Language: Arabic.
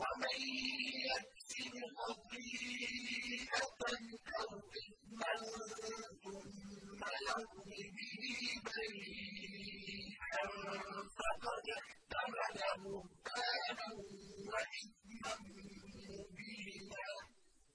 وَمَن يَكْسِبْ خَطِيئَةً أَوْ إِثْمًا ثُمَّ يَرْمِ بِهِ بَرِيئًا فَقَدِ احْتَمَلَ بُهْتَانًا وَإِثْمًا